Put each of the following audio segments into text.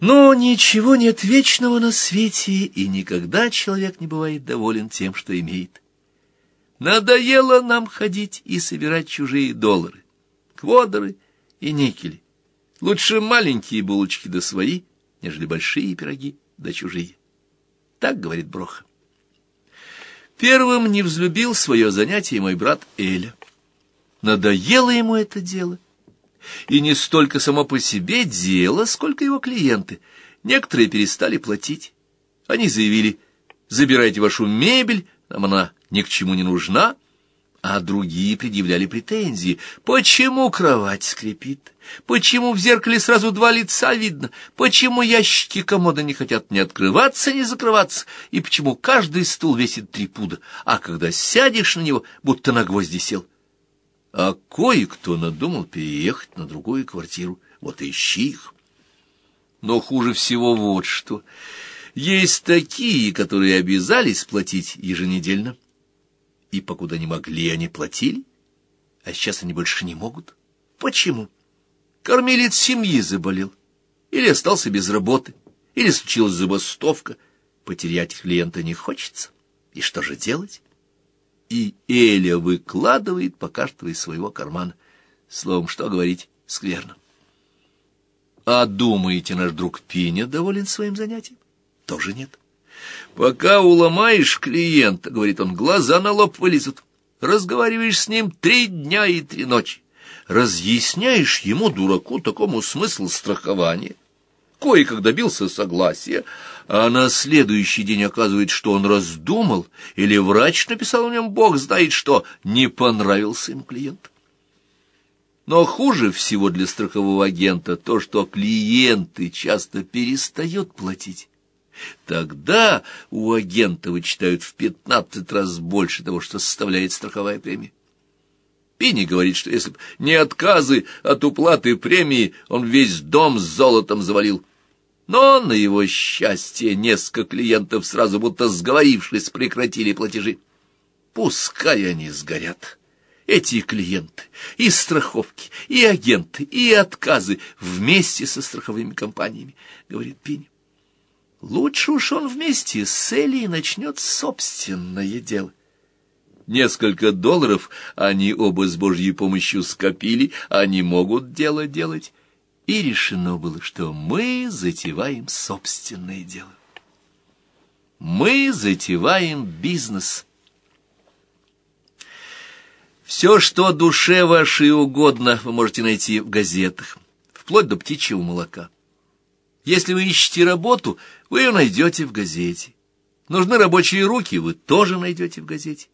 Но ничего нет вечного на свете, и никогда человек не бывает доволен тем, что имеет. Надоело нам ходить и собирать чужие доллары, квадры и никели. Лучше маленькие булочки да свои, нежели большие пироги да чужие. Так говорит Броха. Первым не взлюбил свое занятие мой брат Эля. Надоело ему это дело. И не столько само по себе дело, сколько его клиенты. Некоторые перестали платить. Они заявили, забирайте вашу мебель, нам она ни к чему не нужна, а другие предъявляли претензии. Почему кровать скрипит? Почему в зеркале сразу два лица видно? Почему ящики комода не хотят ни открываться, ни закрываться? И почему каждый стул весит три пуда, а когда сядешь на него, будто на гвозди сел? А кое-кто надумал переехать на другую квартиру. Вот ищи их. Но хуже всего вот что. Есть такие, которые обязались платить еженедельно и покуда не могли, они платили, а сейчас они больше не могут. Почему? Кормилец семьи заболел, или остался без работы, или случилась забастовка. Потерять клиента не хочется. И что же делать? И Эля выкладывает по каждого из своего кармана. Словом, что говорить, скверно. А думаете, наш друг Пиня доволен своим занятием? Тоже нет. Пока уломаешь клиента, — говорит он, — глаза на лоб вылезут. Разговариваешь с ним три дня и три ночи. Разъясняешь ему, дураку, такому смысл страхования. Кое-как добился согласия, а на следующий день оказывает, что он раздумал, или врач написал в нем «Бог знает что», не понравился им клиент. Но хуже всего для страхового агента то, что клиенты часто перестают платить. Тогда у агента вычитают в пятнадцать раз больше того, что составляет страховая премия. Пини говорит, что если б не отказы от уплаты премии, он весь дом с золотом завалил. Но, на его счастье, несколько клиентов, сразу будто сговорившись, прекратили платежи. Пускай они сгорят. Эти клиенты, и страховки, и агенты, и отказы вместе со страховыми компаниями, говорит Пини. Лучше уж он вместе с Элей начнет собственное дело. Несколько долларов они оба с Божьей помощью скопили, они могут дело делать. И решено было, что мы затеваем собственное дело. Мы затеваем бизнес. Все, что душе вашей угодно, вы можете найти в газетах, вплоть до птичьего молока. Если вы ищете работу, вы ее найдете в газете. Нужны рабочие руки, вы тоже найдете в газете.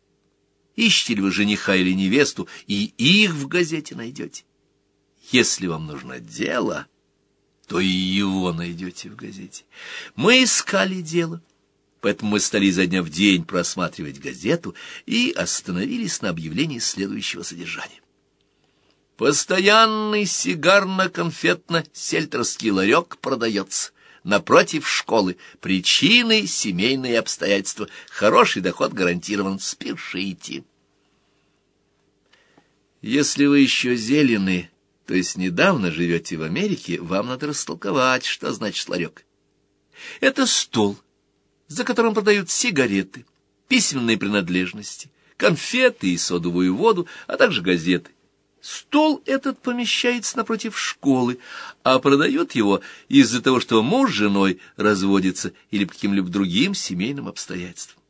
Ищете ли вы жениха или невесту, и их в газете найдете. Если вам нужно дело, то и его найдете в газете. Мы искали дело, поэтому мы стали изо дня в день просматривать газету и остановились на объявлении следующего содержания. Постоянный сигарно-конфетно-сельтерский ларек продается. Напротив школы. Причины — семейные обстоятельства. Хороший доход гарантирован. Спешите. Если вы еще зелены, то есть недавно живете в Америке, вам надо растолковать, что значит ларек. Это стол, за которым продают сигареты, письменные принадлежности, конфеты и содовую воду, а также газеты. Стол этот помещается напротив школы, а продает его из-за того, что муж с женой разводится или по каким-либо другим семейным обстоятельствам.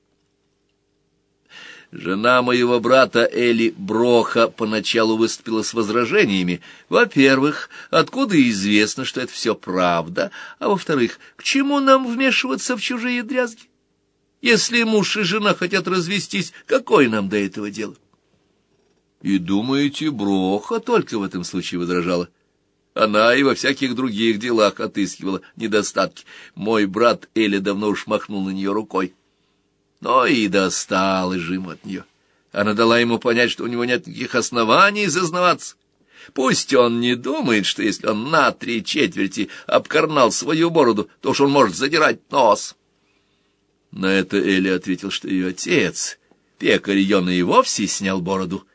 Жена моего брата Эли Броха поначалу выступила с возражениями. Во-первых, откуда известно, что это все правда, а во-вторых, к чему нам вмешиваться в чужие дрязги? Если муж и жена хотят развестись, какое нам до этого дело? И думаете, Броха только в этом случае возражала? Она и во всяких других делах отыскивала недостатки. Мой брат Эля давно уж махнул на нее рукой. Но и достал же ему от нее. Она дала ему понять, что у него нет никаких оснований зазнаваться. Пусть он не думает, что если он на три четверти обкорнал свою бороду, то уж он может задирать нос. На это Эля ответил, что ее отец, пекарь Йона, и вовсе снял бороду —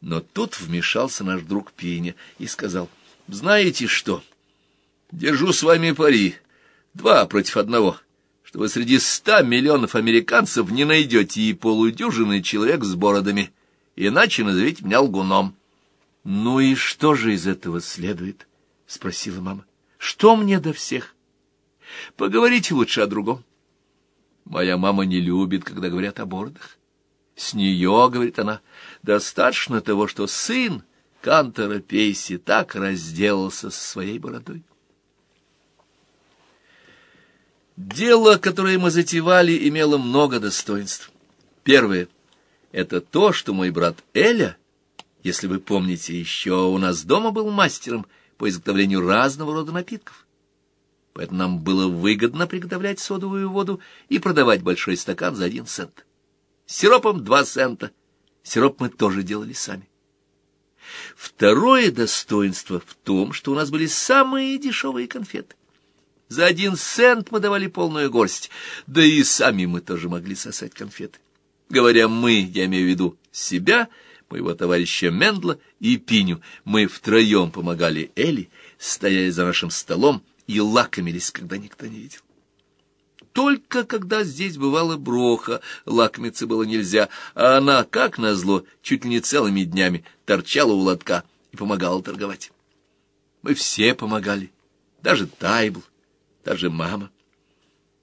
но тут вмешался наш друг Пеня и сказал, «Знаете что? Держу с вами пари. Два против одного. Что вы среди ста миллионов американцев не найдете и полудюжины человек с бородами. Иначе назовите меня лгуном. — Ну и что же из этого следует? — спросила мама. — Что мне до всех? Поговорите лучше о другом. Моя мама не любит, когда говорят о бородах. С нее, — говорит она, — достаточно того, что сын Кантора Пейси так разделался со своей бородой. Дело, которое мы затевали, имело много достоинств. Первое — это то, что мой брат Эля, если вы помните, еще у нас дома был мастером по изготовлению разного рода напитков. Поэтому нам было выгодно приготовлять содовую воду и продавать большой стакан за один цент. Сиропом два цента. Сироп мы тоже делали сами. Второе достоинство в том, что у нас были самые дешевые конфеты. За один цент мы давали полную горсть, да и сами мы тоже могли сосать конфеты. Говоря «мы», я имею в виду себя, моего товарища Мендла и Пиню. Мы втроем помогали Элли, стояли за нашим столом и лакомились, когда никто не видел. Только когда здесь бывала броха, лакомиться было нельзя, а она, как назло, чуть ли не целыми днями торчала у лотка и помогала торговать. Мы все помогали, даже Тайбл даже мама.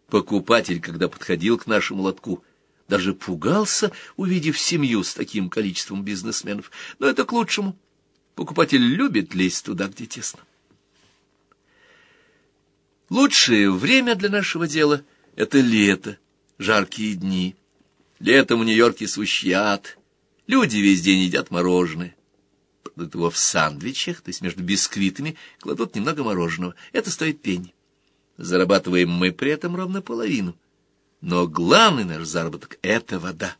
Покупатель, когда подходил к нашему лотку, даже пугался, увидев семью с таким количеством бизнесменов. Но это к лучшему. Покупатель любит лезть туда, где тесно. Лучшее время для нашего дела — это лето, жаркие дни. Летом в Нью-Йорке сущат, люди весь день едят мороженое. Кладут его в сандвичах, то есть между бисквитами, кладут немного мороженого. Это стоит пенни. Зарабатываем мы при этом ровно половину. Но главный наш заработок — это вода.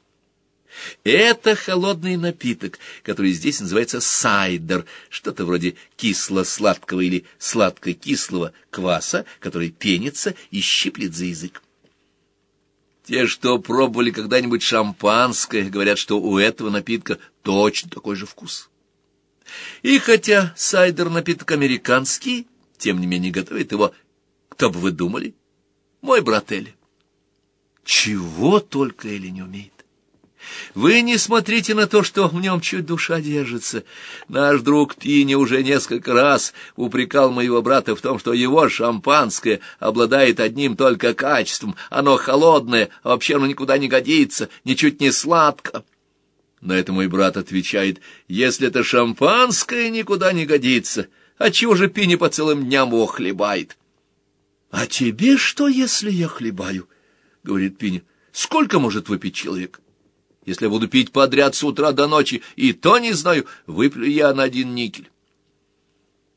Это холодный напиток, который здесь называется сайдер, что-то вроде кисло-сладкого или сладко-кислого кваса, который пенится и щиплет за язык. Те, что пробовали когда-нибудь шампанское, говорят, что у этого напитка точно такой же вкус. И хотя сайдер напиток американский, тем не менее готовит его кто бы вы думали? Мой брат Эли. Чего только Эли не умеет. Вы не смотрите на то, что в нем чуть душа держится. Наш друг Пини уже несколько раз упрекал моего брата в том, что его шампанское обладает одним только качеством. Оно холодное, а вообще оно никуда не годится, ничуть не сладко. На это мой брат отвечает, если это шампанское никуда не годится, а чего же Пини по целым дням его хлебает? «А тебе что, если я хлебаю?» — говорит Пиня. «Сколько может выпить человек? Если буду пить подряд с утра до ночи, и то не знаю, выплю я на один никель».